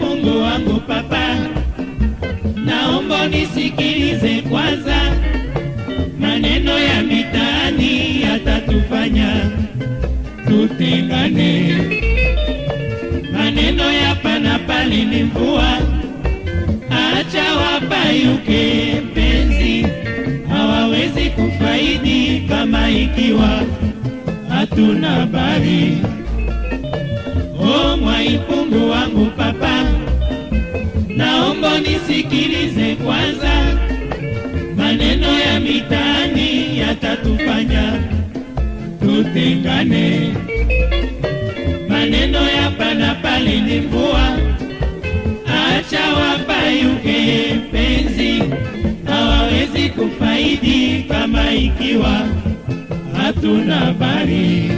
Kongo wangu papa, naomba nisikilize kwanza, maneno ya mitaani yatatufanya tutengane. Maneno ya panapali ni mvua, acha wapayuke penzi, hawawezi kufaidi kama ikiwa hatuna bari O Mwaipungu wangu papa, naomba nisikilize kwanza, maneno ya mitaani yatatufanya tutengane. Maneno ya pana pale ni mvua, acha wapayuke penzi, hawawezi kufaidi kama ikiwa hatuna habari.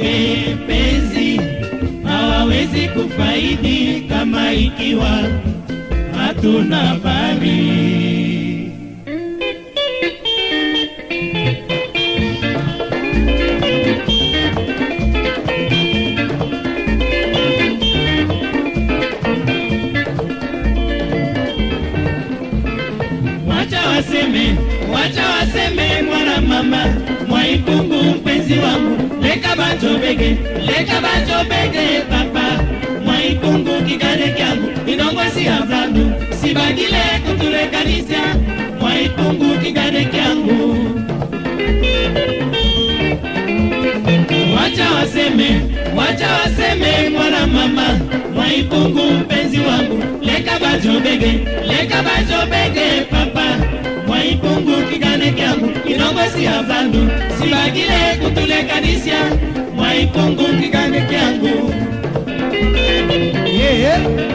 Wapayuke penzi, hawawezi kufaidi kama ikiwa hatuna habari. Wacha waseme, wacha waseme, mwana mama leka bajobege, leka bajobege papa. Mwaipungu kigane kyangu, inongwesi ya sibagile kutulekanisa Mwaipungu kigane kyangu. Wacha waseme, wacha waseme, mwana mama. Mwaipungu mpenzi wangu, leka bajobege, leka bajobege papa. Mwaipungu kigane kyangu, mabosi ya vandu sibagile kutulekanisia mwaipungukikaneke yangu yeah.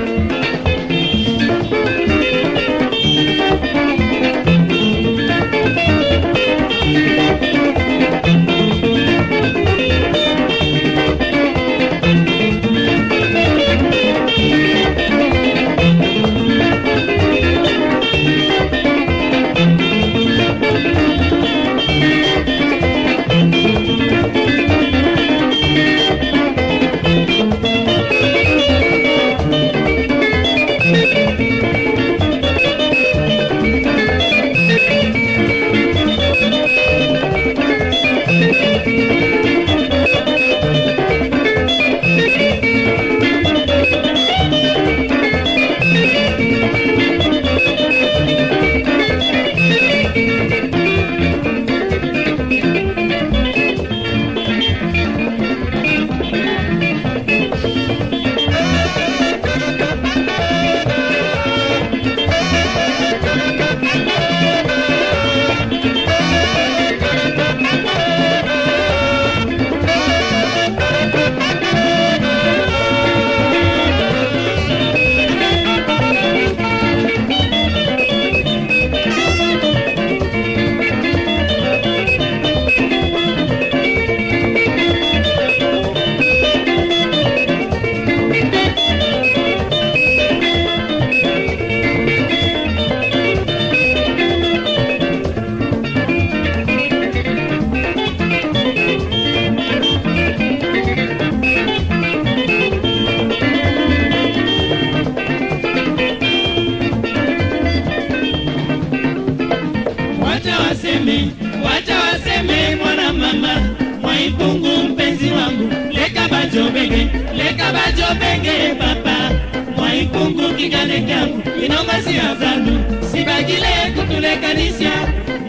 Leka bajobege, leka bajobege papa. Mwaipungu kigane kyangu, inongasi ya zandu, sibagile kutulekanisya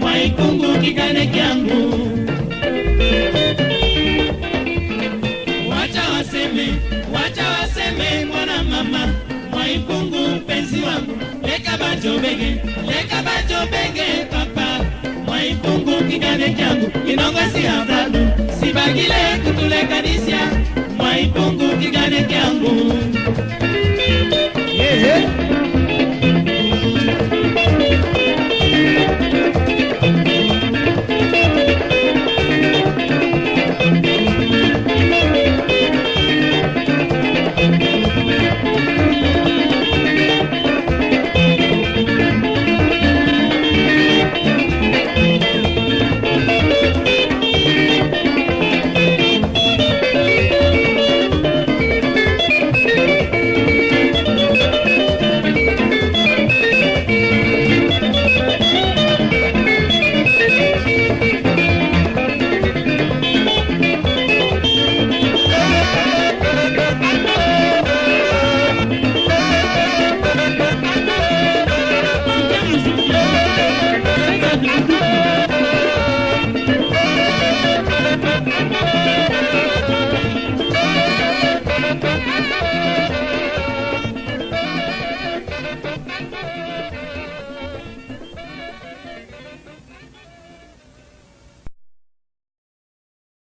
Mwaipungu kigane kyangu. Wacha waseme, wacha waseme, mwana mama. Mwaipungu mpenzi wangu, leka bajobege, leka bajobege papa. Kigane kyangu inongo si adhabu sibagile kutulekanisha mwaipungu kigane kyangu